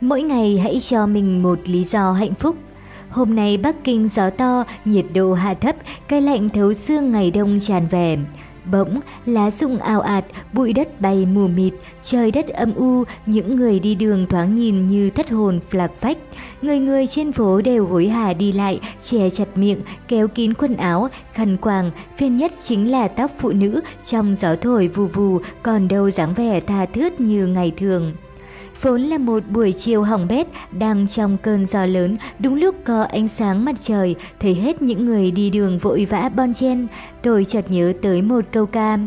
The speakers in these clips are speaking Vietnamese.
Mỗi ngày hãy cho mình một lý do hạnh phúc. Hôm nay Bắc Kinh gió to, nhiệt độ hạ thấp, cái lạnh thấu xương ngày đông tràn về. Bỗng, lá rụng ào ạt, bụi đất bay mù mịt, trời đất âm u, những người đi đường thoáng nhìn như thất hồn lạc phách. Người người trên phố đều hối hả đi lại, che chặt miệng, kéo kín quần áo, khăn quàng, phiên nhất chính là tóc phụ nữ trong gió thổi vù vù, còn đâu dáng vẻ tha thướt như ngày thường. Vốn là một buổi chiều hỏng bét, đang trong cơn gió lớn, đúng lúc có ánh sáng mặt trời, thấy hết những người đi đường vội vã bon chen. Tôi chợt nhớ tới một câu ca.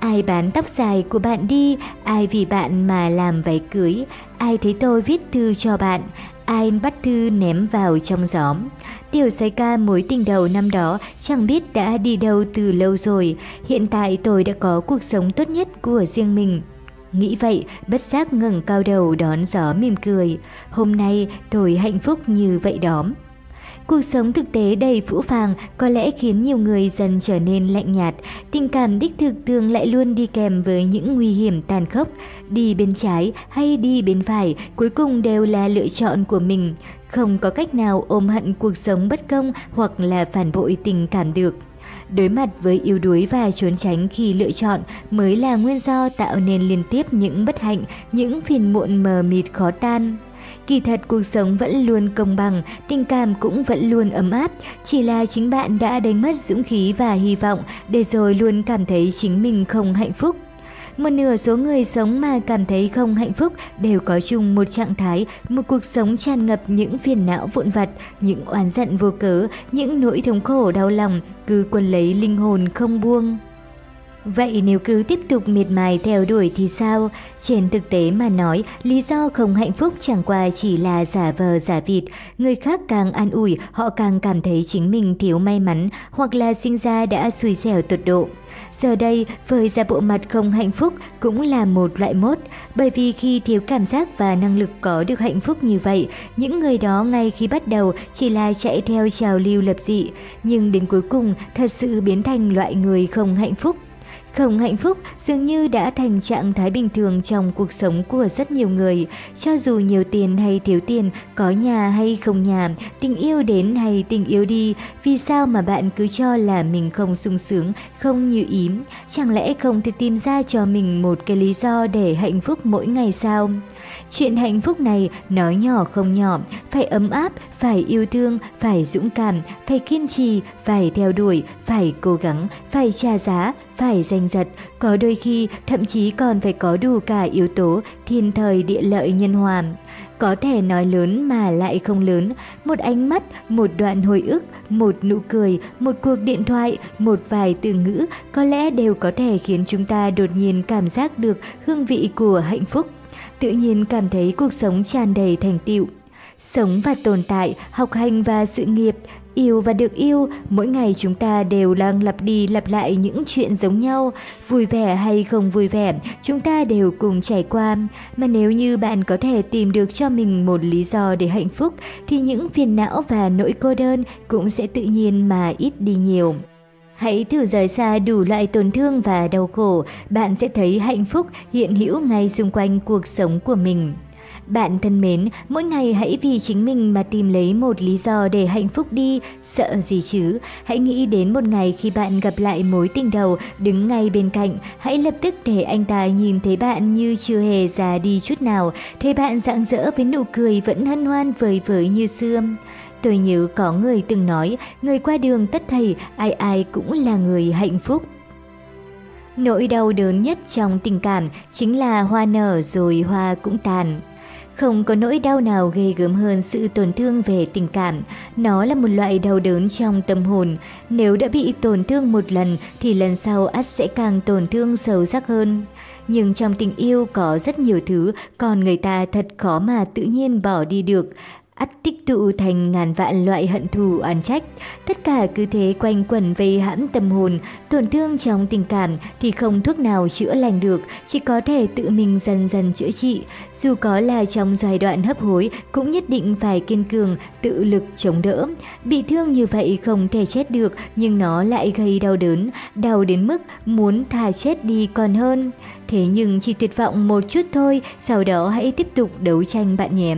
Ai bán tóc dài của bạn đi, ai vì bạn mà làm váy cưới, ai thấy tôi viết thư cho bạn, ai bắt thư ném vào trong gió. Tiểu xoay ca mối tình đầu năm đó chẳng biết đã đi đâu từ lâu rồi, hiện tại tôi đã có cuộc sống tốt nhất của riêng mình. Nghĩ vậy, bất giác ngẩng cao đầu đón gió mỉm cười. Hôm nay tôi hạnh phúc như vậy đó. Cuộc sống thực tế đầy phũ phàng có lẽ khiến nhiều người dần trở nên lạnh nhạt. Tình cảm đích thực thường lại luôn đi kèm với những nguy hiểm tàn khốc. Đi bên trái hay đi bên phải cuối cùng đều là lựa chọn của mình. Không có cách nào ôm hận cuộc sống bất công hoặc là phản bội tình cảm được. Đối mặt với yếu đuối và trốn tránh khi lựa chọn mới là nguyên do tạo nên liên tiếp những bất hạnh, những phiền muộn mờ mịt khó tan. Kỳ thật cuộc sống vẫn luôn công bằng, tình cảm cũng vẫn luôn ấm áp, chỉ là chính bạn đã đánh mất dũng khí và hy vọng để rồi luôn cảm thấy chính mình không hạnh phúc. Một nửa số người sống mà cảm thấy không hạnh phúc đều có chung một trạng thái, một cuộc sống tràn ngập những phiền não vụn vặt, những oán giận vô cớ, những nỗi thống khổ đau lòng, cứ quân lấy linh hồn không buông. Vậy nếu cứ tiếp tục miệt mài theo đuổi thì sao? Trên thực tế mà nói, lý do không hạnh phúc chẳng qua chỉ là giả vờ giả vịt. Người khác càng an ủi, họ càng cảm thấy chính mình thiếu may mắn hoặc là sinh ra đã xui xẻo tuyệt độ. Giờ đây, với ra bộ mặt không hạnh phúc cũng là một loại mốt, bởi vì khi thiếu cảm giác và năng lực có được hạnh phúc như vậy, những người đó ngay khi bắt đầu chỉ là chạy theo trào lưu lập dị, nhưng đến cuối cùng thật sự biến thành loại người không hạnh phúc. Không hạnh phúc dường như đã thành trạng thái bình thường trong cuộc sống của rất nhiều người. Cho dù nhiều tiền hay thiếu tiền, có nhà hay không nhà, tình yêu đến hay tình yêu đi, vì sao mà bạn cứ cho là mình không sung sướng, không như ý? Chẳng lẽ không thể tìm ra cho mình một cái lý do để hạnh phúc mỗi ngày sao? Chuyện hạnh phúc này nói nhỏ không nhỏ, phải ấm áp, phải yêu thương, phải dũng cảm, phải kiên trì, phải theo đuổi, phải cố gắng, phải trả giá, phải danh giật, có đôi khi thậm chí còn phải có đủ cả yếu tố thiên thời địa lợi nhân hòa. Có thể nói lớn mà lại không lớn, một ánh mắt, một đoạn hồi ức, một nụ cười, một cuộc điện thoại, một vài từ ngữ có lẽ đều có thể khiến chúng ta đột nhiên cảm giác được hương vị của hạnh phúc tự nhiên cảm thấy cuộc sống tràn đầy thành tựu. Sống và tồn tại, học hành và sự nghiệp, yêu và được yêu, mỗi ngày chúng ta đều đang lặp đi lặp lại những chuyện giống nhau, vui vẻ hay không vui vẻ, chúng ta đều cùng trải qua. Mà nếu như bạn có thể tìm được cho mình một lý do để hạnh phúc, thì những phiền não và nỗi cô đơn cũng sẽ tự nhiên mà ít đi nhiều. Hãy thử rời xa đủ loại tổn thương và đau khổ, bạn sẽ thấy hạnh phúc hiện hữu ngay xung quanh cuộc sống của mình. Bạn thân mến, mỗi ngày hãy vì chính mình mà tìm lấy một lý do để hạnh phúc đi, sợ gì chứ? Hãy nghĩ đến một ngày khi bạn gặp lại mối tình đầu đứng ngay bên cạnh, hãy lập tức để anh ta nhìn thấy bạn như chưa hề già đi chút nào, thấy bạn rạng rỡ với nụ cười vẫn hân hoan vời vợi như xưa. Tôi nhớ có người từng nói, người qua đường tất thầy, ai ai cũng là người hạnh phúc. Nỗi đau đớn nhất trong tình cảm chính là hoa nở rồi hoa cũng tàn. Không có nỗi đau nào ghê gớm hơn sự tổn thương về tình cảm. Nó là một loại đau đớn trong tâm hồn. Nếu đã bị tổn thương một lần, thì lần sau ắt sẽ càng tổn thương sâu sắc hơn. nhưng trong tình yêu có rất nhiều thứ còn người ta thật khó mà tự nhiên bỏ đi được ắt tích tụ thành ngàn vạn loại hận thù oán trách. Tất cả cứ thế quanh quẩn vây hãm tâm hồn, tổn thương trong tình cảm thì không thuốc nào chữa lành được, chỉ có thể tự mình dần dần chữa trị. Dù có là trong giai đoạn hấp hối cũng nhất định phải kiên cường, tự lực chống đỡ. Bị thương như vậy không thể chết được nhưng nó lại gây đau đớn, đau đến mức muốn thà chết đi còn hơn. Thế nhưng chỉ tuyệt vọng một chút thôi, sau đó hãy tiếp tục đấu tranh bạn nhé.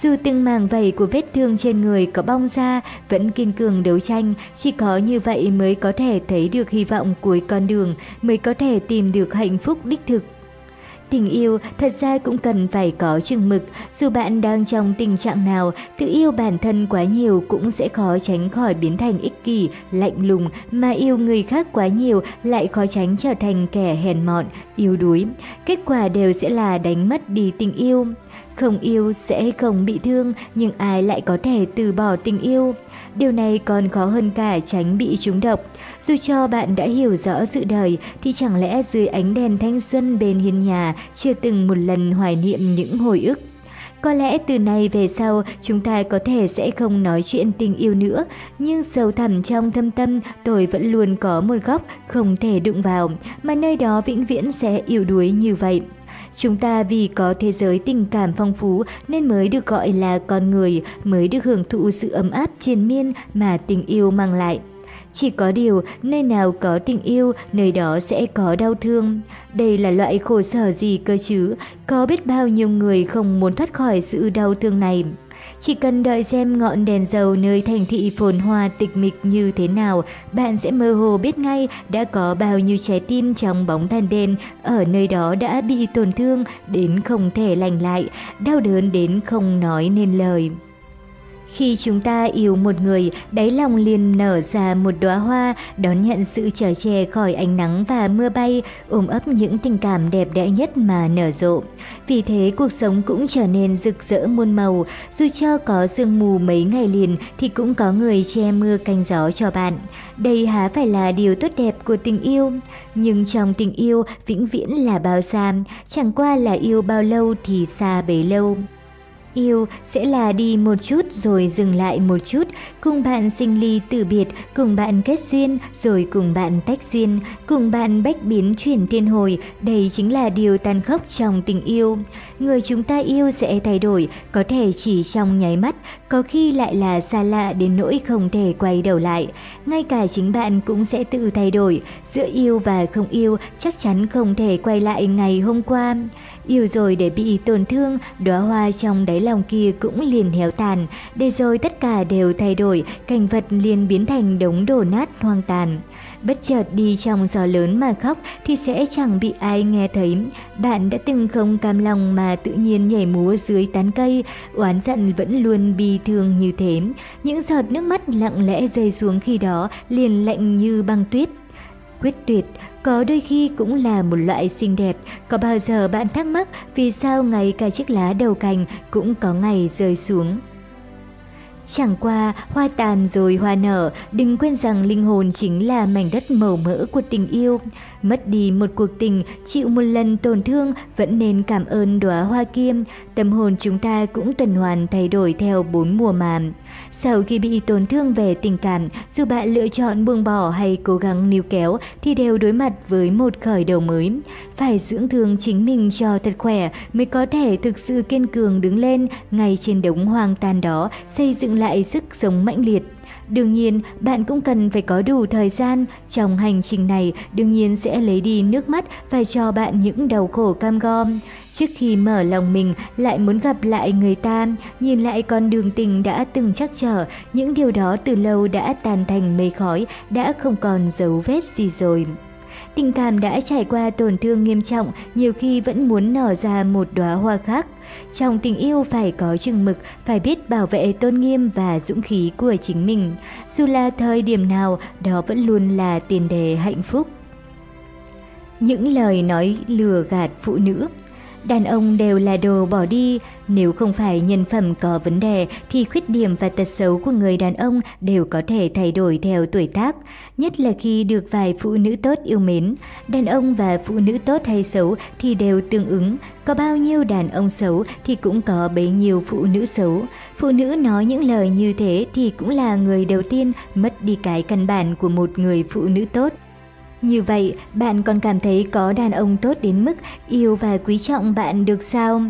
Dù từng màng vầy của vết thương trên người có bong ra, vẫn kiên cường đấu tranh, chỉ có như vậy mới có thể thấy được hy vọng cuối con đường, mới có thể tìm được hạnh phúc đích thực. Tình yêu thật ra cũng cần phải có chừng mực, dù bạn đang trong tình trạng nào, tự yêu bản thân quá nhiều cũng sẽ khó tránh khỏi biến thành ích kỷ, lạnh lùng, mà yêu người khác quá nhiều lại khó tránh trở thành kẻ hèn mọn, yếu đuối. Kết quả đều sẽ là đánh mất đi tình yêu. Không yêu sẽ không bị thương, nhưng ai lại có thể từ bỏ tình yêu? Điều này còn khó hơn cả tránh bị trúng độc. Dù cho bạn đã hiểu rõ sự đời, thì chẳng lẽ dưới ánh đèn thanh xuân bên hiên nhà chưa từng một lần hoài niệm những hồi ức? Có lẽ từ nay về sau chúng ta có thể sẽ không nói chuyện tình yêu nữa, nhưng sâu thẳm trong thâm tâm tôi vẫn luôn có một góc không thể đụng vào, mà nơi đó vĩnh viễn sẽ yếu đuối như vậy. Chúng ta vì có thế giới tình cảm phong phú nên mới được gọi là con người, mới được hưởng thụ sự ấm áp triền miên mà tình yêu mang lại. Chỉ có điều, nơi nào có tình yêu, nơi đó sẽ có đau thương. Đây là loại khổ sở gì cơ chứ? Có biết bao nhiêu người không muốn thoát khỏi sự đau thương này. Chỉ cần đợi xem ngọn đèn dầu nơi thành thị phồn hoa tịch mịch như thế nào, bạn sẽ mơ hồ biết ngay đã có bao nhiêu trái tim trong bóng than đen ở nơi đó đã bị tổn thương đến không thể lành lại, đau đớn đến không nói nên lời. Khi chúng ta yêu một người, đáy lòng liền nở ra một đóa hoa, đón nhận sự trở che khỏi ánh nắng và mưa bay, ôm ấp những tình cảm đẹp đẽ nhất mà nở rộ. Vì thế cuộc sống cũng trở nên rực rỡ muôn màu, dù cho có sương mù mấy ngày liền thì cũng có người che mưa canh gió cho bạn. Đây há phải là điều tốt đẹp của tình yêu, nhưng trong tình yêu vĩnh viễn là bao xa, chẳng qua là yêu bao lâu thì xa bấy lâu. Yêu sẽ là đi một chút rồi dừng lại một chút, cùng bạn sinh ly tử biệt, cùng bạn kết duyên rồi cùng bạn tách duyên, cùng bạn bách biến chuyển thiên hồi, đây chính là điều tàn khốc trong tình yêu. Người chúng ta yêu sẽ thay đổi, có thể chỉ trong nháy mắt, có khi lại là xa lạ đến nỗi không thể quay đầu lại. Ngay cả chính bạn cũng sẽ tự thay đổi, giữa yêu và không yêu chắc chắn không thể quay lại ngày hôm qua. Yêu rồi để bị tổn thương, đóa hoa trong đáy lòng kia cũng liền héo tàn, để rồi tất cả đều thay đổi, cảnh vật liền biến thành đống đổ nát hoang tàn. Bất chợt đi trong gió lớn mà khóc thì sẽ chẳng bị ai nghe thấy. Bạn đã từng không cam lòng mà tự nhiên nhảy múa dưới tán cây, oán giận vẫn luôn bi thương như thế. Những giọt nước mắt lặng lẽ rơi xuống khi đó liền lạnh như băng tuyết. Quyết tuyệt, có đôi khi cũng là một loại xinh đẹp. Có bao giờ bạn thắc mắc vì sao ngay cả chiếc lá đầu cành cũng có ngày rơi xuống? Chẳng qua, hoa tàn rồi hoa nở, đừng quên rằng linh hồn chính là mảnh đất màu mỡ của tình yêu. Mất đi một cuộc tình, chịu một lần tổn thương, vẫn nên cảm ơn đóa hoa kiêm. Tâm hồn chúng ta cũng tuần hoàn thay đổi theo bốn mùa màn. Sau khi bị tổn thương về tình cảm, dù bạn lựa chọn buông bỏ hay cố gắng níu kéo thì đều đối mặt với một khởi đầu mới. Phải dưỡng thương chính mình cho thật khỏe mới có thể thực sự kiên cường đứng lên ngay trên đống hoang tàn đó, xây dựng lại sức sống mãnh liệt. Đương nhiên, bạn cũng cần phải có đủ thời gian. Trong hành trình này, đương nhiên sẽ lấy đi nước mắt và cho bạn những đau khổ cam go Trước khi mở lòng mình lại muốn gặp lại người ta, nhìn lại con đường tình đã từng chắc trở, những điều đó từ lâu đã tan thành mây khói, đã không còn dấu vết gì rồi. Tình cảm đã trải qua tổn thương nghiêm trọng, nhiều khi vẫn muốn nở ra một đóa hoa khác. Trong tình yêu phải có chừng mực, phải biết bảo vệ tôn nghiêm và dũng khí của chính mình. Dù là thời điểm nào, đó vẫn luôn là tiền đề hạnh phúc. Những lời nói lừa gạt phụ nữ đàn ông đều là đồ bỏ đi. Nếu không phải nhân phẩm có vấn đề thì khuyết điểm và tật xấu của người đàn ông đều có thể thay đổi theo tuổi tác, nhất là khi được vài phụ nữ tốt yêu mến. Đàn ông và phụ nữ tốt hay xấu thì đều tương ứng, có bao nhiêu đàn ông xấu thì cũng có bấy nhiêu phụ nữ xấu. Phụ nữ nói những lời như thế thì cũng là người đầu tiên mất đi cái căn bản của một người phụ nữ tốt. Như vậy, bạn còn cảm thấy có đàn ông tốt đến mức yêu và quý trọng bạn được sao?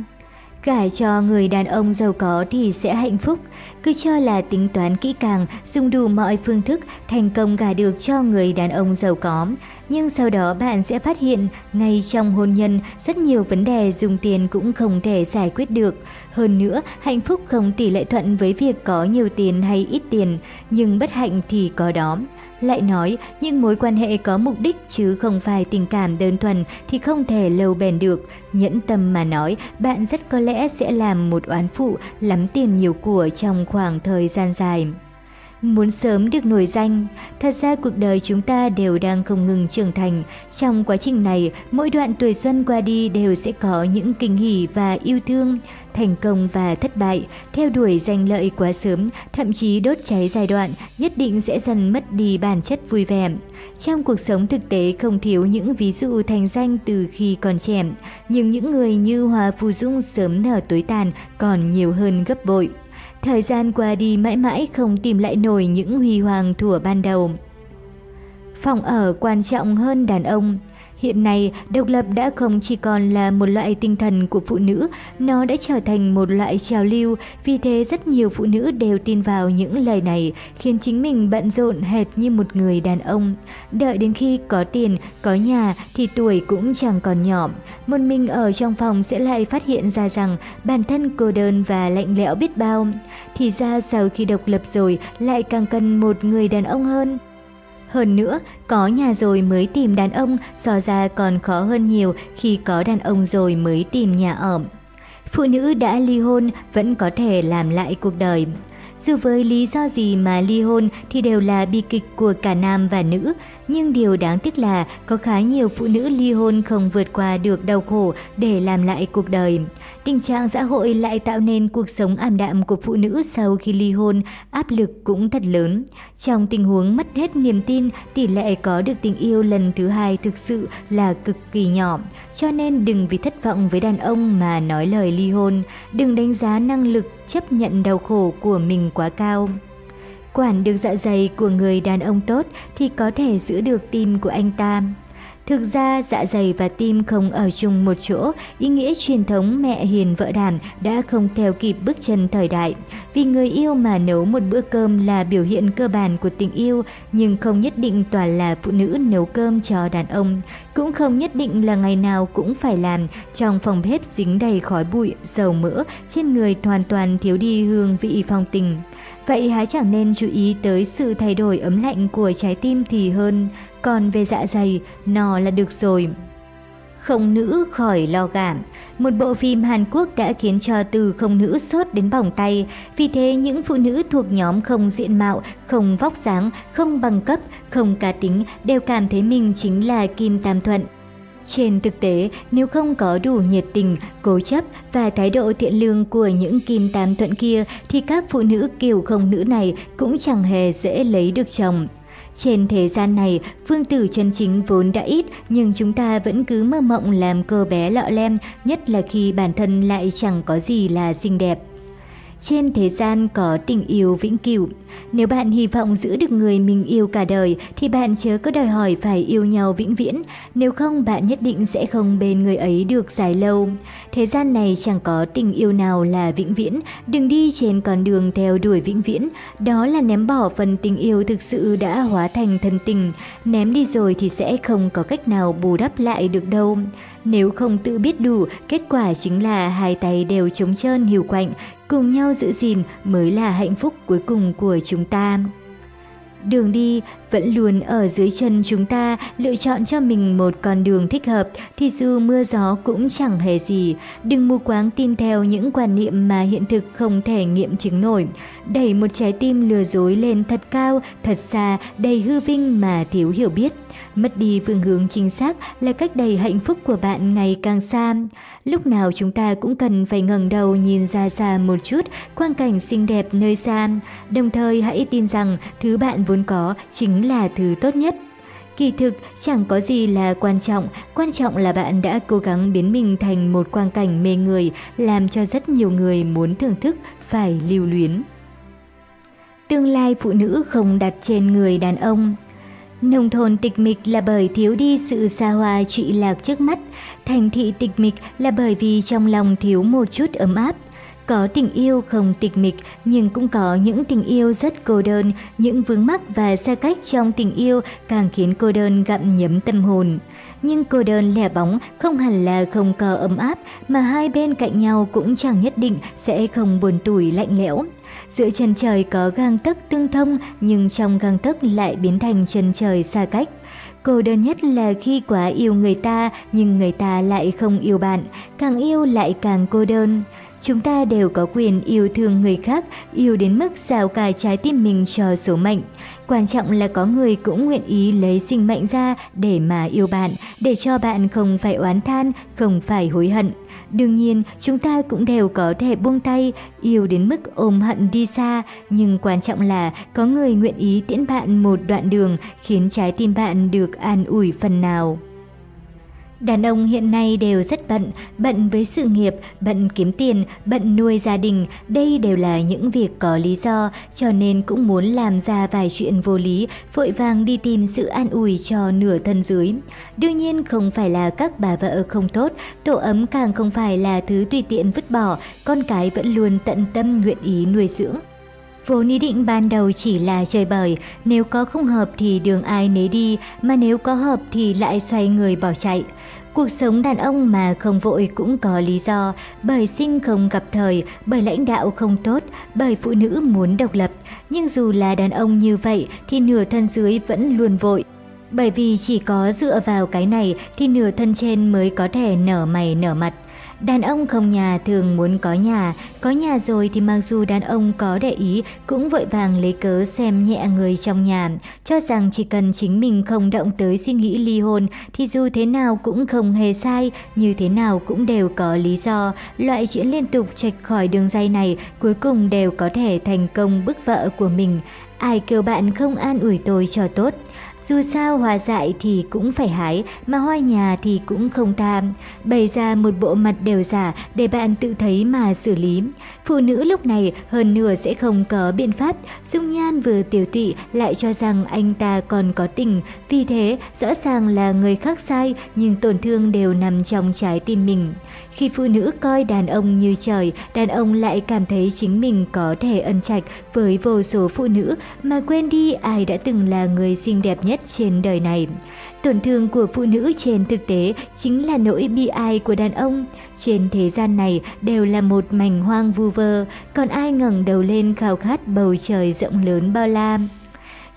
Gả cho người đàn ông giàu có thì sẽ hạnh phúc, cứ cho là tính toán kỹ càng, dùng đủ mọi phương thức thành công gả được cho người đàn ông giàu có. Nhưng sau đó bạn sẽ phát hiện, ngay trong hôn nhân, rất nhiều vấn đề dùng tiền cũng không thể giải quyết được. Hơn nữa, hạnh phúc không tỷ lệ thuận với việc có nhiều tiền hay ít tiền, nhưng bất hạnh thì có đó. Lại nói, những mối quan hệ có mục đích chứ không phải tình cảm đơn thuần thì không thể lâu bền được. Nhẫn tâm mà nói, bạn rất có lẽ sẽ làm một oán phụ, lắm tiền nhiều của trong khoảng thời gian dài. Muốn sớm được nổi danh, thật ra cuộc đời chúng ta đều đang không ngừng trưởng thành. Trong quá trình này, mỗi đoạn tuổi xuân qua đi đều sẽ có những kinh hỉ và yêu thương, thành công và thất bại, theo đuổi danh lợi quá sớm, thậm chí đốt cháy giai đoạn, nhất định sẽ dần mất đi bản chất vui vẻ. Trong cuộc sống thực tế không thiếu những ví dụ thành danh từ khi còn trẻ, nhưng những người như Hòa Phù Dung sớm nở tối tàn còn nhiều hơn gấp bội. Thời gian qua đi mãi mãi không tìm lại nổi những huy hoàng thủa ban đầu. Phòng ở quan trọng hơn đàn ông. Hiện nay, độc lập đã không chỉ còn là một loại tinh thần của phụ nữ, nó đã trở thành một loại trào lưu, vì thế rất nhiều phụ nữ đều tin vào những lời này, khiến chính mình bận rộn hệt như một người đàn ông. Đợi đến khi có tiền, có nhà thì tuổi cũng chẳng còn nhỏ. Một mình ở trong phòng sẽ lại phát hiện ra rằng bản thân cô đơn và lạnh lẽo biết bao. Thì ra sau khi độc lập rồi lại càng cần một người đàn ông hơn. Hơn nữa, có nhà rồi mới tìm đàn ông, so ra còn khó hơn nhiều khi có đàn ông rồi mới tìm nhà ở. Phụ nữ đã ly hôn vẫn có thể làm lại cuộc đời. Dù với lý do gì mà ly hôn thì đều là bi kịch của cả nam và nữ, nhưng điều đáng tiếc là có khá nhiều phụ nữ ly hôn không vượt qua được đau khổ để làm lại cuộc đời. Tình trạng xã hội lại tạo nên cuộc sống ảm đạm của phụ nữ sau khi ly hôn, áp lực cũng thật lớn. Trong tình huống mất hết niềm tin, tỷ lệ có được tình yêu lần thứ hai thực sự là cực kỳ nhỏ. Cho nên đừng vì thất vọng với đàn ông mà nói lời ly hôn, đừng đánh giá năng lực chấp nhận đau khổ của mình quá cao. Quản được dạ dày của người đàn ông tốt thì có thể giữ được tim của anh ta. Thực ra dạ dày và tim không ở chung một chỗ, ý nghĩa truyền thống mẹ hiền vợ đàn đã không theo kịp bước chân thời đại. Vì người yêu mà nấu một bữa cơm là biểu hiện cơ bản của tình yêu, nhưng không nhất định toàn là phụ nữ nấu cơm cho đàn ông. Cũng không nhất định là ngày nào cũng phải làm, trong phòng bếp dính đầy khói bụi, dầu mỡ, trên người hoàn toàn thiếu đi hương vị phong tình. Vậy há chẳng nên chú ý tới sự thay đổi ấm lạnh của trái tim thì hơn, còn về dạ dày, nò là được rồi. Không nữ khỏi lo gảm Một bộ phim Hàn Quốc đã khiến cho từ không nữ sốt đến bỏng tay. Vì thế những phụ nữ thuộc nhóm không diện mạo, không vóc dáng, không bằng cấp, không cá tính đều cảm thấy mình chính là Kim Tam Thuận. Trên thực tế, nếu không có đủ nhiệt tình, cố chấp và thái độ thiện lương của những kim tam thuận kia thì các phụ nữ kiều không nữ này cũng chẳng hề dễ lấy được chồng. Trên thế gian này, phương tử chân chính vốn đã ít nhưng chúng ta vẫn cứ mơ mộng làm cô bé lọ lem, nhất là khi bản thân lại chẳng có gì là xinh đẹp. Trên thế gian có tình yêu vĩnh cửu. Nếu bạn hy vọng giữ được người mình yêu cả đời thì bạn chớ có đòi hỏi phải yêu nhau vĩnh viễn, nếu không bạn nhất định sẽ không bên người ấy được dài lâu. Thế gian này chẳng có tình yêu nào là vĩnh viễn, đừng đi trên con đường theo đuổi vĩnh viễn, đó là ném bỏ phần tình yêu thực sự đã hóa thành thân tình, ném đi rồi thì sẽ không có cách nào bù đắp lại được đâu. Nếu không tự biết đủ, kết quả chính là hai tay đều trống trơn hiu quạnh, cùng nhau giữ gìn mới là hạnh phúc cuối cùng của chúng ta. Đường đi vẫn luôn ở dưới chân chúng ta lựa chọn cho mình một con đường thích hợp thì dù mưa gió cũng chẳng hề gì. Đừng mù quáng tin theo những quan niệm mà hiện thực không thể nghiệm chứng nổi. Đẩy một trái tim lừa dối lên thật cao, thật xa, đầy hư vinh mà thiếu hiểu biết. Mất đi phương hướng chính xác là cách đầy hạnh phúc của bạn ngày càng xa. Lúc nào chúng ta cũng cần phải ngẩng đầu nhìn ra xa một chút quang cảnh xinh đẹp nơi xa. Đồng thời hãy tin rằng thứ bạn vốn có chính là thứ tốt nhất. Kỳ thực chẳng có gì là quan trọng, quan trọng là bạn đã cố gắng biến mình thành một quang cảnh mê người, làm cho rất nhiều người muốn thưởng thức, phải lưu luyến. Tương lai phụ nữ không đặt trên người đàn ông Nông thôn tịch mịch là bởi thiếu đi sự xa hoa trụy lạc trước mắt, thành thị tịch mịch là bởi vì trong lòng thiếu một chút ấm áp. Có tình yêu không tịch mịch nhưng cũng có những tình yêu rất cô đơn, những vướng mắc và xa cách trong tình yêu càng khiến cô đơn gặm nhấm tâm hồn. Nhưng cô đơn lẻ bóng không hẳn là không có ấm áp mà hai bên cạnh nhau cũng chẳng nhất định sẽ không buồn tủi lạnh lẽo. Giữa chân trời có gang tấc tương thông nhưng trong gang tấc lại biến thành chân trời xa cách. Cô đơn nhất là khi quá yêu người ta nhưng người ta lại không yêu bạn, càng yêu lại càng cô đơn. Chúng ta đều có quyền yêu thương người khác, yêu đến mức rào cài trái tim mình cho số mệnh. Quan trọng là có người cũng nguyện ý lấy sinh mệnh ra để mà yêu bạn, để cho bạn không phải oán than, không phải hối hận. Đương nhiên, chúng ta cũng đều có thể buông tay, yêu đến mức ôm hận đi xa, nhưng quan trọng là có người nguyện ý tiễn bạn một đoạn đường khiến trái tim bạn được an ủi phần nào. Đàn ông hiện nay đều rất bận, bận với sự nghiệp, bận kiếm tiền, bận nuôi gia đình, đây đều là những việc có lý do, cho nên cũng muốn làm ra vài chuyện vô lý, vội vàng đi tìm sự an ủi cho nửa thân dưới. Đương nhiên không phải là các bà vợ không tốt, tổ ấm càng không phải là thứ tùy tiện vứt bỏ, con cái vẫn luôn tận tâm nguyện ý nuôi dưỡng. Vốn ý định ban đầu chỉ là chơi bời, nếu có không hợp thì đường ai nấy đi, mà nếu có hợp thì lại xoay người bỏ chạy. Cuộc sống đàn ông mà không vội cũng có lý do, bởi sinh không gặp thời, bởi lãnh đạo không tốt, bởi phụ nữ muốn độc lập. Nhưng dù là đàn ông như vậy thì nửa thân dưới vẫn luôn vội. Bởi vì chỉ có dựa vào cái này thì nửa thân trên mới có thể nở mày nở mặt. Đàn ông không nhà thường muốn có nhà, có nhà rồi thì mặc dù đàn ông có để ý cũng vội vàng lấy cớ xem nhẹ người trong nhà, cho rằng chỉ cần chính mình không động tới suy nghĩ ly hôn thì dù thế nào cũng không hề sai, như thế nào cũng đều có lý do. Loại chuyện liên tục trạch khỏi đường dây này cuối cùng đều có thể thành công bức vợ của mình. Ai kêu bạn không an ủi tôi cho tốt. Dù sao hoa dại thì cũng phải hái, mà hoa nhà thì cũng không tham. Bày ra một bộ mặt đều giả để bạn tự thấy mà xử lý. Phụ nữ lúc này hơn nửa sẽ không có biện pháp. Dung Nhan vừa tiểu tụy lại cho rằng anh ta còn có tình. Vì thế, rõ ràng là người khác sai nhưng tổn thương đều nằm trong trái tim mình. Khi phụ nữ coi đàn ông như trời, đàn ông lại cảm thấy chính mình có thể ân trạch với vô số phụ nữ mà quên đi ai đã từng là người xinh đẹp nhất trên đời này. Tổn thương của phụ nữ trên thực tế chính là nỗi bi ai của đàn ông. Trên thế gian này đều là một mảnh hoang vu vơ, còn ai ngẩng đầu lên khao khát bầu trời rộng lớn bao la.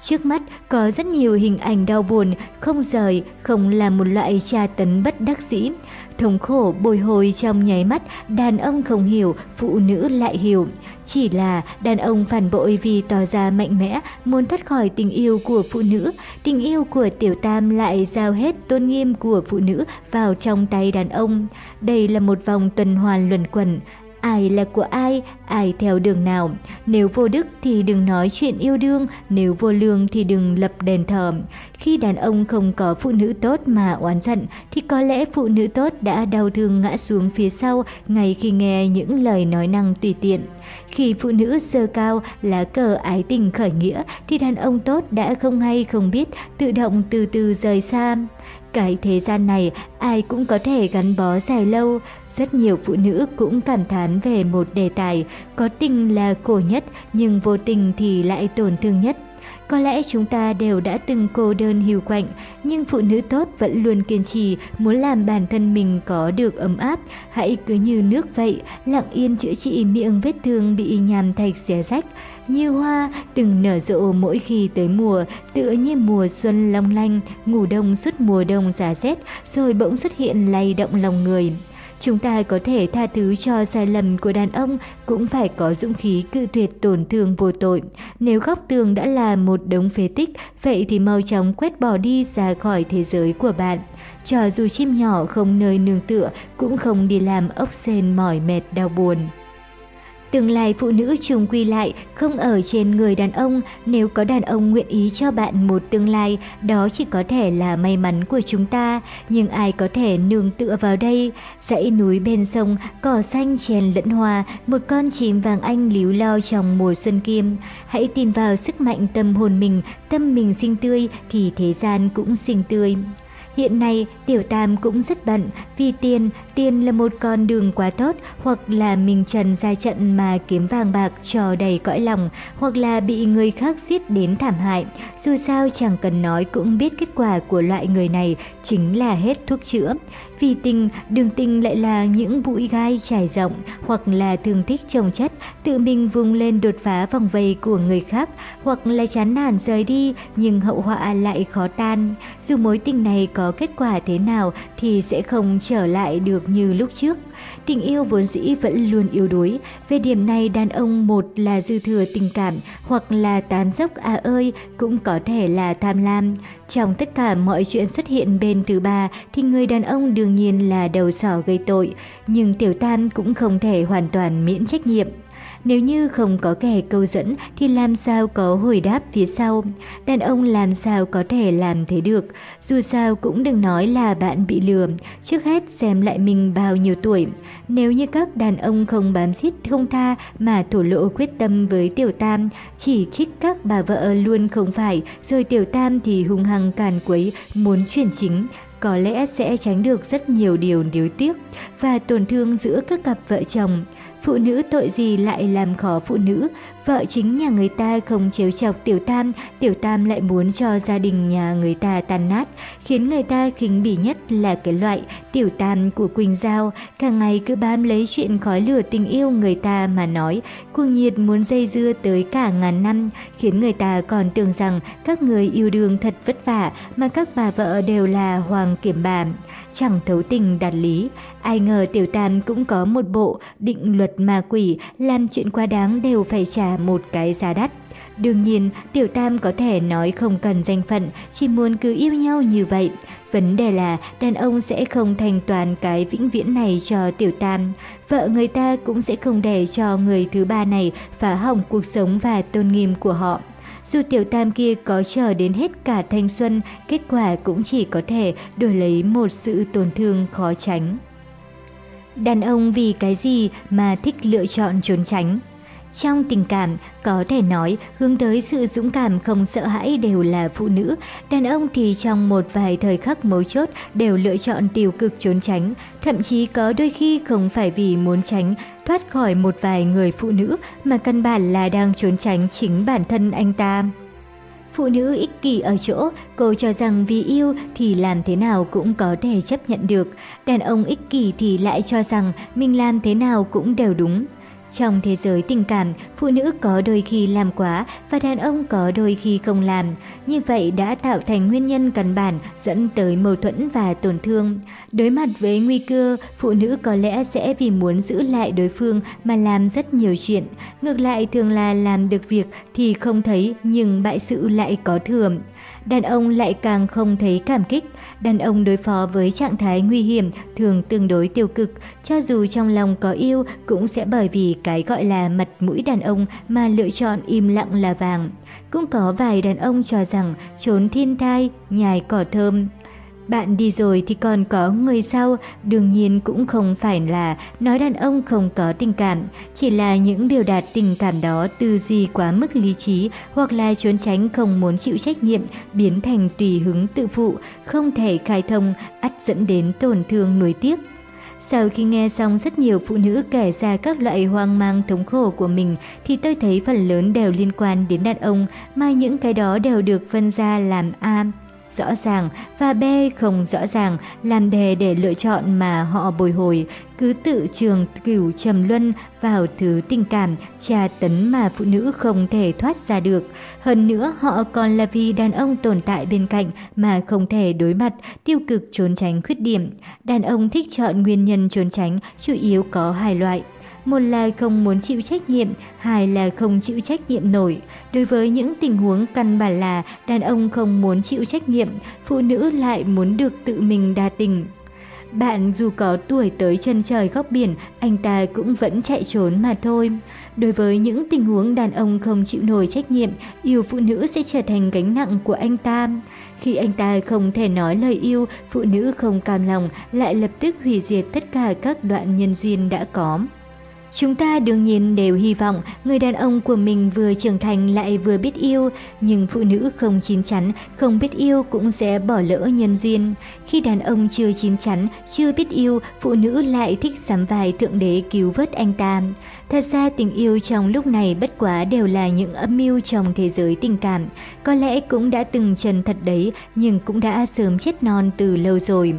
Trước mắt có rất nhiều hình ảnh đau buồn, không rời, không là một loại tra tấn bất đắc dĩ. Thống khổ bồi hồi trong nháy mắt, đàn ông không hiểu, phụ nữ lại hiểu. Chỉ là đàn ông phản bội vì tỏ ra mạnh mẽ, muốn thoát khỏi tình yêu của phụ nữ. Tình yêu của tiểu tam lại giao hết tôn nghiêm của phụ nữ vào trong tay đàn ông. Đây là một vòng tuần hoàn luẩn quẩn. Ai là của ai, ai theo đường nào. Nếu vô đức thì đừng nói chuyện yêu đương, nếu vô lương thì đừng lập đền thờ. Khi đàn ông không có phụ nữ tốt mà oán giận thì có lẽ phụ nữ tốt đã đau thương ngã xuống phía sau ngay khi nghe những lời nói năng tùy tiện. Khi phụ nữ sơ cao lá cờ ái tình khởi nghĩa thì đàn ông tốt đã không hay không biết tự động từ từ rời xa. Cái thế gian này ai cũng có thể gắn bó dài lâu, rất nhiều phụ nữ cũng cảm thán về một đề tài, có tình là khổ nhất nhưng vô tình thì lại tổn thương nhất. Có lẽ chúng ta đều đã từng cô đơn hiu quạnh, nhưng phụ nữ tốt vẫn luôn kiên trì muốn làm bản thân mình có được ấm áp. Hãy cứ như nước vậy, lặng yên chữa trị miệng vết thương bị nhàm thạch xé rách. Như hoa từng nở rộ mỗi khi tới mùa, tựa như mùa xuân long lanh, ngủ đông suốt mùa đông giá rét, rồi bỗng xuất hiện lay động lòng người. Chúng ta có thể tha thứ cho sai lầm của đàn ông cũng phải có dũng khí cự tuyệt tổn thương vô tội. Nếu góc tường đã là một đống phế tích, vậy thì mau chóng quét bỏ đi ra khỏi thế giới của bạn. Cho dù chim nhỏ không nơi nương tựa, cũng không đi làm ốc sên mỏi mệt đau buồn. Tương lai phụ nữ trùng quy lại không ở trên người đàn ông, nếu có đàn ông nguyện ý cho bạn một tương lai, đó chỉ có thể là may mắn của chúng ta, nhưng ai có thể nương tựa vào đây? Dãy núi bên sông, cỏ xanh chèn lẫn hòa một con chim vàng anh líu lo trong mùa xuân kim. Hãy tin vào sức mạnh tâm hồn mình, tâm mình xinh tươi thì thế gian cũng xinh tươi. Hiện nay, Tiểu Tam cũng rất bận, vì tiền, tiền là một con đường quá tốt, hoặc là mình trần ra trận mà kiếm vàng bạc cho đầy cõi lòng, hoặc là bị người khác giết đến thảm hại. Dù sao chẳng cần nói cũng biết kết quả của loại người này chính là hết thuốc chữa. Vì tình, đường tình lại là những bụi gai trải rộng, hoặc là thương thích trồng chất, tự mình vùng lên đột phá vòng vây của người khác, hoặc là chán nản rời đi, nhưng hậu họa lại khó tan. Dù mối tình này có kết quả thế nào thì sẽ không trở lại được như lúc trước. Tình yêu vốn dĩ vẫn luôn yếu đuối. Về điểm này đàn ông một là dư thừa tình cảm hoặc là tán dốc à ơi cũng có thể là tham lam. Trong tất cả mọi chuyện xuất hiện bên thứ ba, thì người đàn ông đương nhiên là đầu sỏ gây tội. Nhưng tiểu tam cũng không thể hoàn toàn miễn trách nhiệm. Nếu như không có kẻ câu dẫn thì làm sao có hồi đáp phía sau. Đàn ông làm sao có thể làm thế được. Dù sao cũng đừng nói là bạn bị lừa. Trước hết xem lại mình bao nhiêu tuổi. Nếu như các đàn ông không bám xít không tha mà thổ lộ quyết tâm với tiểu tam, chỉ khích các bà vợ luôn không phải, rồi tiểu tam thì hung hăng càn quấy muốn chuyển chính, có lẽ sẽ tránh được rất nhiều điều điều tiếc và tổn thương giữa các cặp vợ chồng. Phụ nữ tội gì lại làm khó phụ nữ, vợ chính nhà người ta không chiếu chọc tiểu tam, tiểu tam lại muốn cho gia đình nhà người ta tan nát, khiến người ta khinh bỉ nhất là cái loại tiểu tam của Quỳnh Giao, cả ngày cứ bám lấy chuyện khói lửa tình yêu người ta mà nói, cuồng nhiệt muốn dây dưa tới cả ngàn năm, khiến người ta còn tưởng rằng các người yêu đương thật vất vả mà các bà vợ đều là hoàng kiểm bà. Chẳng thấu tình đạt lý, ai ngờ tiểu tam cũng có một bộ định luật ma quỷ, làm chuyện quá đáng đều phải trả một cái giá đắt. Đương nhiên, Tiểu Tam có thể nói không cần danh phận, chỉ muốn cứ yêu nhau như vậy. Vấn đề là đàn ông sẽ không thành toàn cái vĩnh viễn này cho Tiểu Tam. Vợ người ta cũng sẽ không để cho người thứ ba này phá hỏng cuộc sống và tôn nghiêm của họ. Dù Tiểu Tam kia có chờ đến hết cả thanh xuân, kết quả cũng chỉ có thể đổi lấy một sự tổn thương khó tránh. Đàn ông vì cái gì mà thích lựa chọn trốn tránh? Trong tình cảm, có thể nói hướng tới sự dũng cảm không sợ hãi đều là phụ nữ, đàn ông thì trong một vài thời khắc mấu chốt đều lựa chọn tiêu cực trốn tránh, thậm chí có đôi khi không phải vì muốn tránh thoát khỏi một vài người phụ nữ mà căn bản là đang trốn tránh chính bản thân anh ta. Phụ nữ ích kỷ ở chỗ, cô cho rằng vì yêu thì làm thế nào cũng có thể chấp nhận được. Đàn ông ích kỷ thì lại cho rằng mình làm thế nào cũng đều đúng. Trong thế giới tình cảm, phụ nữ có đôi khi làm quá và đàn ông có đôi khi không làm. Như vậy đã tạo thành nguyên nhân căn bản dẫn tới mâu thuẫn và tổn thương. Đối mặt với nguy cơ, phụ nữ có lẽ sẽ vì muốn giữ lại đối phương mà làm rất nhiều chuyện. Ngược lại thường là làm được việc thì không thấy nhưng bại sự lại có thường đàn ông lại càng không thấy cảm kích. Đàn ông đối phó với trạng thái nguy hiểm thường tương đối tiêu cực, cho dù trong lòng có yêu cũng sẽ bởi vì cái gọi là mặt mũi đàn ông mà lựa chọn im lặng là vàng. Cũng có vài đàn ông cho rằng trốn thiên thai, nhài cỏ thơm, bạn đi rồi thì còn có người sau, đương nhiên cũng không phải là nói đàn ông không có tình cảm, chỉ là những biểu đạt tình cảm đó tư duy quá mức lý trí hoặc là trốn tránh không muốn chịu trách nhiệm, biến thành tùy hứng tự phụ, không thể khai thông, ắt dẫn đến tổn thương nuối tiếc. Sau khi nghe xong rất nhiều phụ nữ kể ra các loại hoang mang thống khổ của mình thì tôi thấy phần lớn đều liên quan đến đàn ông mà những cái đó đều được phân ra làm A rõ ràng và B không rõ ràng làm đề để lựa chọn mà họ bồi hồi, cứ tự trường cửu trầm luân vào thứ tình cảm, tra tấn mà phụ nữ không thể thoát ra được. Hơn nữa họ còn là vì đàn ông tồn tại bên cạnh mà không thể đối mặt, tiêu cực trốn tránh khuyết điểm. Đàn ông thích chọn nguyên nhân trốn tránh chủ yếu có hai loại một là không muốn chịu trách nhiệm, hai là không chịu trách nhiệm nổi. Đối với những tình huống căn bản là đàn ông không muốn chịu trách nhiệm, phụ nữ lại muốn được tự mình đa tình. Bạn dù có tuổi tới chân trời góc biển, anh ta cũng vẫn chạy trốn mà thôi. Đối với những tình huống đàn ông không chịu nổi trách nhiệm, yêu phụ nữ sẽ trở thành gánh nặng của anh ta. Khi anh ta không thể nói lời yêu, phụ nữ không cam lòng lại lập tức hủy diệt tất cả các đoạn nhân duyên đã có. Chúng ta đương nhiên đều hy vọng người đàn ông của mình vừa trưởng thành lại vừa biết yêu, nhưng phụ nữ không chín chắn, không biết yêu cũng sẽ bỏ lỡ nhân duyên. Khi đàn ông chưa chín chắn, chưa biết yêu, phụ nữ lại thích sắm vai thượng đế cứu vớt anh ta. Thật ra tình yêu trong lúc này bất quá đều là những âm mưu trong thế giới tình cảm. Có lẽ cũng đã từng trần thật đấy, nhưng cũng đã sớm chết non từ lâu rồi.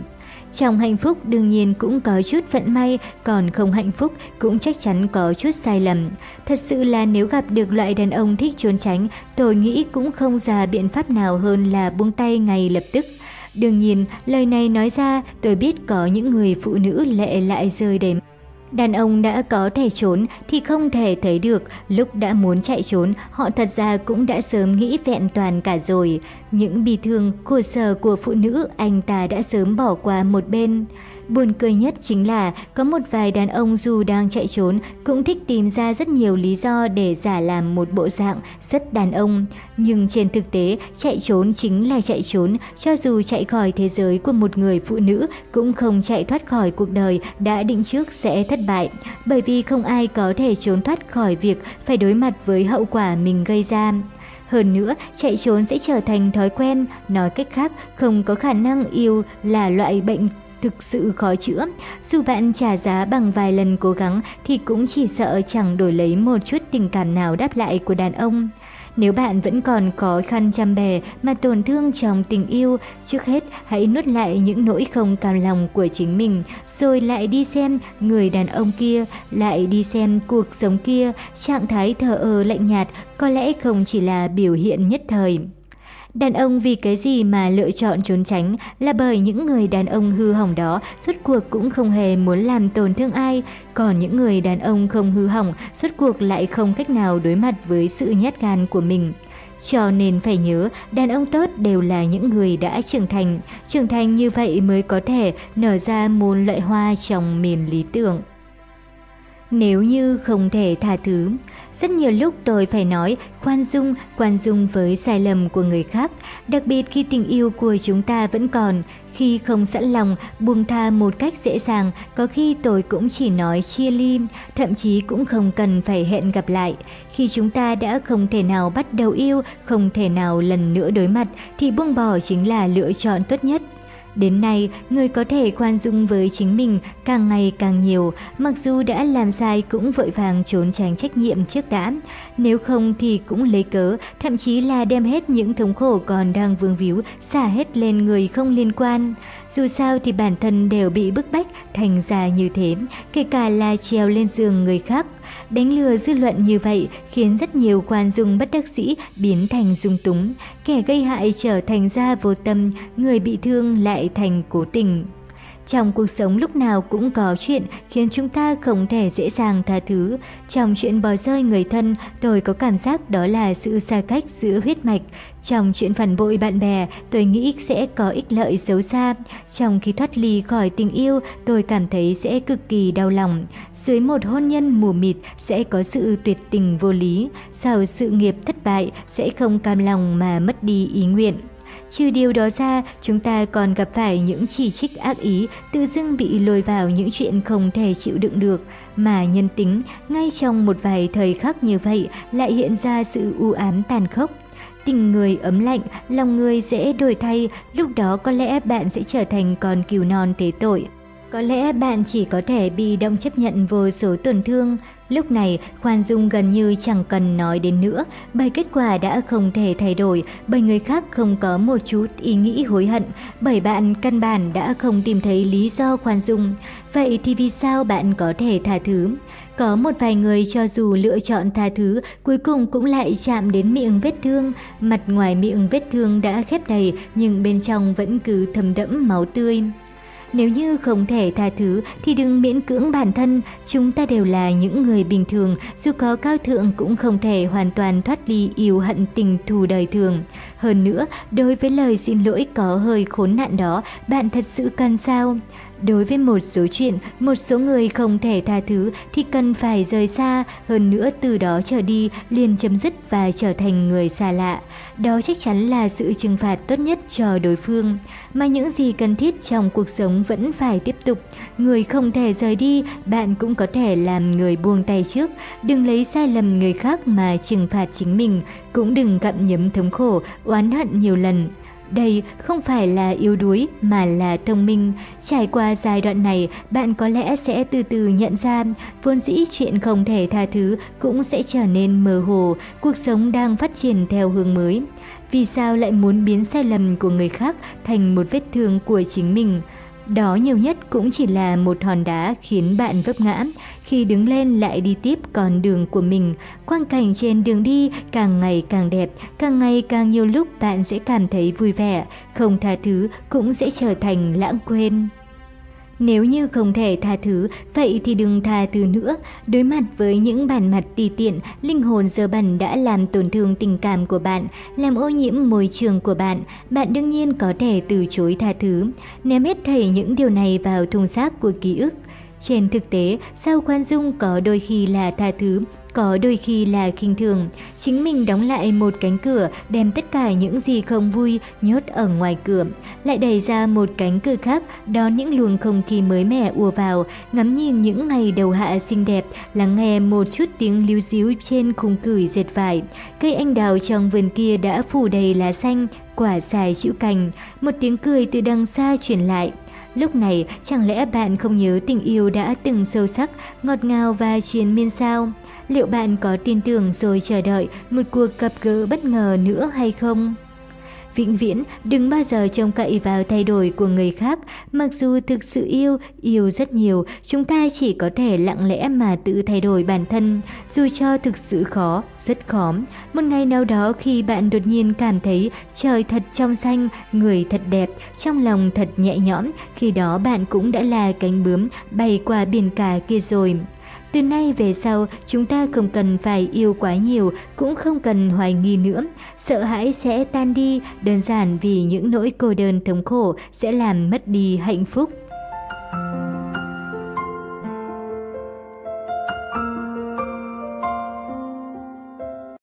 Trong hạnh phúc đương nhiên cũng có chút vận may, còn không hạnh phúc cũng chắc chắn có chút sai lầm. Thật sự là nếu gặp được loại đàn ông thích trốn tránh, tôi nghĩ cũng không ra biện pháp nào hơn là buông tay ngay lập tức. Đương nhiên, lời này nói ra, tôi biết có những người phụ nữ lệ lại rơi đầy Đàn ông đã có thể trốn thì không thể thấy được, lúc đã muốn chạy trốn, họ thật ra cũng đã sớm nghĩ vẹn toàn cả rồi. Những bi thương, khổ sở của phụ nữ anh ta đã sớm bỏ qua một bên. Buồn cười nhất chính là có một vài đàn ông dù đang chạy trốn cũng thích tìm ra rất nhiều lý do để giả làm một bộ dạng rất đàn ông. Nhưng trên thực tế, chạy trốn chính là chạy trốn, cho dù chạy khỏi thế giới của một người phụ nữ cũng không chạy thoát khỏi cuộc đời đã định trước sẽ thất bại. Bởi vì không ai có thể trốn thoát khỏi việc phải đối mặt với hậu quả mình gây ra. Hơn nữa, chạy trốn sẽ trở thành thói quen, nói cách khác, không có khả năng yêu là loại bệnh thực sự khó chữa. Dù bạn trả giá bằng vài lần cố gắng thì cũng chỉ sợ chẳng đổi lấy một chút tình cảm nào đáp lại của đàn ông. Nếu bạn vẫn còn khó khăn chăm bè mà tổn thương trong tình yêu, trước hết hãy nuốt lại những nỗi không cam lòng của chính mình, rồi lại đi xem người đàn ông kia, lại đi xem cuộc sống kia, trạng thái thờ ơ lạnh nhạt có lẽ không chỉ là biểu hiện nhất thời. Đàn ông vì cái gì mà lựa chọn trốn tránh là bởi những người đàn ông hư hỏng đó suốt cuộc cũng không hề muốn làm tổn thương ai, còn những người đàn ông không hư hỏng suốt cuộc lại không cách nào đối mặt với sự nhát gan của mình. Cho nên phải nhớ, đàn ông tốt đều là những người đã trưởng thành, trưởng thành như vậy mới có thể nở ra muôn loại hoa trong miền lý tưởng. Nếu như không thể tha thứ, rất nhiều lúc tôi phải nói khoan dung, khoan dung với sai lầm của người khác, đặc biệt khi tình yêu của chúng ta vẫn còn. Khi không sẵn lòng, buông tha một cách dễ dàng, có khi tôi cũng chỉ nói chia ly, thậm chí cũng không cần phải hẹn gặp lại. Khi chúng ta đã không thể nào bắt đầu yêu, không thể nào lần nữa đối mặt, thì buông bỏ chính là lựa chọn tốt nhất. Đến nay, người có thể khoan dung với chính mình càng ngày càng nhiều, mặc dù đã làm sai cũng vội vàng trốn tránh trách nhiệm trước đã. Nếu không thì cũng lấy cớ, thậm chí là đem hết những thống khổ còn đang vương víu, xả hết lên người không liên quan. Dù sao thì bản thân đều bị bức bách thành ra như thế, kể cả là treo lên giường người khác. Đánh lừa dư luận như vậy khiến rất nhiều quan dung bất đắc dĩ biến thành dung túng, kẻ gây hại trở thành ra vô tâm, người bị thương lại thành cố tình. Trong cuộc sống lúc nào cũng có chuyện khiến chúng ta không thể dễ dàng tha thứ. Trong chuyện bỏ rơi người thân, tôi có cảm giác đó là sự xa cách giữa huyết mạch. Trong chuyện phản bội bạn bè, tôi nghĩ sẽ có ích lợi xấu xa. Trong khi thoát ly khỏi tình yêu, tôi cảm thấy sẽ cực kỳ đau lòng. Dưới một hôn nhân mù mịt sẽ có sự tuyệt tình vô lý. Sau sự nghiệp thất bại sẽ không cam lòng mà mất đi ý nguyện. Trừ điều đó ra, chúng ta còn gặp phải những chỉ trích ác ý, tự dưng bị lôi vào những chuyện không thể chịu đựng được, mà nhân tính, ngay trong một vài thời khắc như vậy lại hiện ra sự u ám tàn khốc. Tình người ấm lạnh, lòng người dễ đổi thay, lúc đó có lẽ bạn sẽ trở thành con cừu non thế tội. Có lẽ bạn chỉ có thể bị động chấp nhận vô số tổn thương. Lúc này, khoan dung gần như chẳng cần nói đến nữa, bởi kết quả đã không thể thay đổi, bởi người khác không có một chút ý nghĩ hối hận, bởi bạn căn bản đã không tìm thấy lý do khoan dung. Vậy thì vì sao bạn có thể tha thứ? Có một vài người cho dù lựa chọn tha thứ, cuối cùng cũng lại chạm đến miệng vết thương. Mặt ngoài miệng vết thương đã khép đầy, nhưng bên trong vẫn cứ thấm đẫm máu tươi. Nếu như không thể tha thứ thì đừng miễn cưỡng bản thân, chúng ta đều là những người bình thường, dù có cao thượng cũng không thể hoàn toàn thoát ly yêu hận tình thù đời thường. Hơn nữa, đối với lời xin lỗi có hơi khốn nạn đó, bạn thật sự cần sao? Đối với một số chuyện, một số người không thể tha thứ thì cần phải rời xa, hơn nữa từ đó trở đi liền chấm dứt và trở thành người xa lạ. Đó chắc chắn là sự trừng phạt tốt nhất cho đối phương. Mà những gì cần thiết trong cuộc sống vẫn phải tiếp tục. Người không thể rời đi, bạn cũng có thể làm người buông tay trước. Đừng lấy sai lầm người khác mà trừng phạt chính mình, cũng đừng gặm nhấm thống khổ, oán hận nhiều lần. Đây không phải là yếu đuối mà là thông minh. Trải qua giai đoạn này, bạn có lẽ sẽ từ từ nhận ra, vốn dĩ chuyện không thể tha thứ cũng sẽ trở nên mơ hồ, cuộc sống đang phát triển theo hướng mới. Vì sao lại muốn biến sai lầm của người khác thành một vết thương của chính mình? Đó nhiều nhất cũng chỉ là một hòn đá khiến bạn vấp ngã, khi đứng lên lại đi tiếp con đường của mình. Quang cảnh trên đường đi càng ngày càng đẹp, càng ngày càng nhiều lúc bạn sẽ cảm thấy vui vẻ, không tha thứ cũng sẽ trở thành lãng quên. Nếu như không thể tha thứ, vậy thì đừng tha thứ nữa. Đối mặt với những bản mặt tùy tiện, linh hồn dơ bẩn đã làm tổn thương tình cảm của bạn, làm ô nhiễm môi trường của bạn, bạn đương nhiên có thể từ chối tha thứ. Ném hết thảy những điều này vào thùng rác của ký ức. Trên thực tế, sao khoan dung có đôi khi là tha thứ, có đôi khi là khinh thường. Chính mình đóng lại một cánh cửa, đem tất cả những gì không vui nhốt ở ngoài cửa, lại đẩy ra một cánh cửa khác, đón những luồng không khí mới mẻ ùa vào, ngắm nhìn những ngày đầu hạ xinh đẹp, lắng nghe một chút tiếng líu díu trên khung cửi dệt vải. Cây anh đào trong vườn kia đã phủ đầy lá xanh, quả xài chịu cành, một tiếng cười từ đằng xa truyền lại. Lúc này, chẳng lẽ bạn không nhớ tình yêu đã từng sâu sắc, ngọt ngào và triền miên sao? Liệu bạn có tin tưởng rồi chờ đợi một cuộc gặp gỡ bất ngờ nữa hay không? Vĩnh viễn đừng bao giờ trông cậy vào thay đổi của người khác, mặc dù thực sự yêu, yêu rất nhiều, chúng ta chỉ có thể lặng lẽ mà tự thay đổi bản thân, dù cho thực sự khó, rất khó. Một ngày nào đó khi bạn đột nhiên cảm thấy trời thật trong xanh, người thật đẹp, trong lòng thật nhẹ nhõm, khi đó bạn cũng đã là cánh bướm bay qua biển cả kia rồi. Từ nay về sau, chúng ta không cần phải yêu quá nhiều, cũng không cần hoài nghi nữa. Sợ hãi sẽ tan đi, đơn giản vì những nỗi cô đơn thống khổ sẽ làm mất đi hạnh phúc.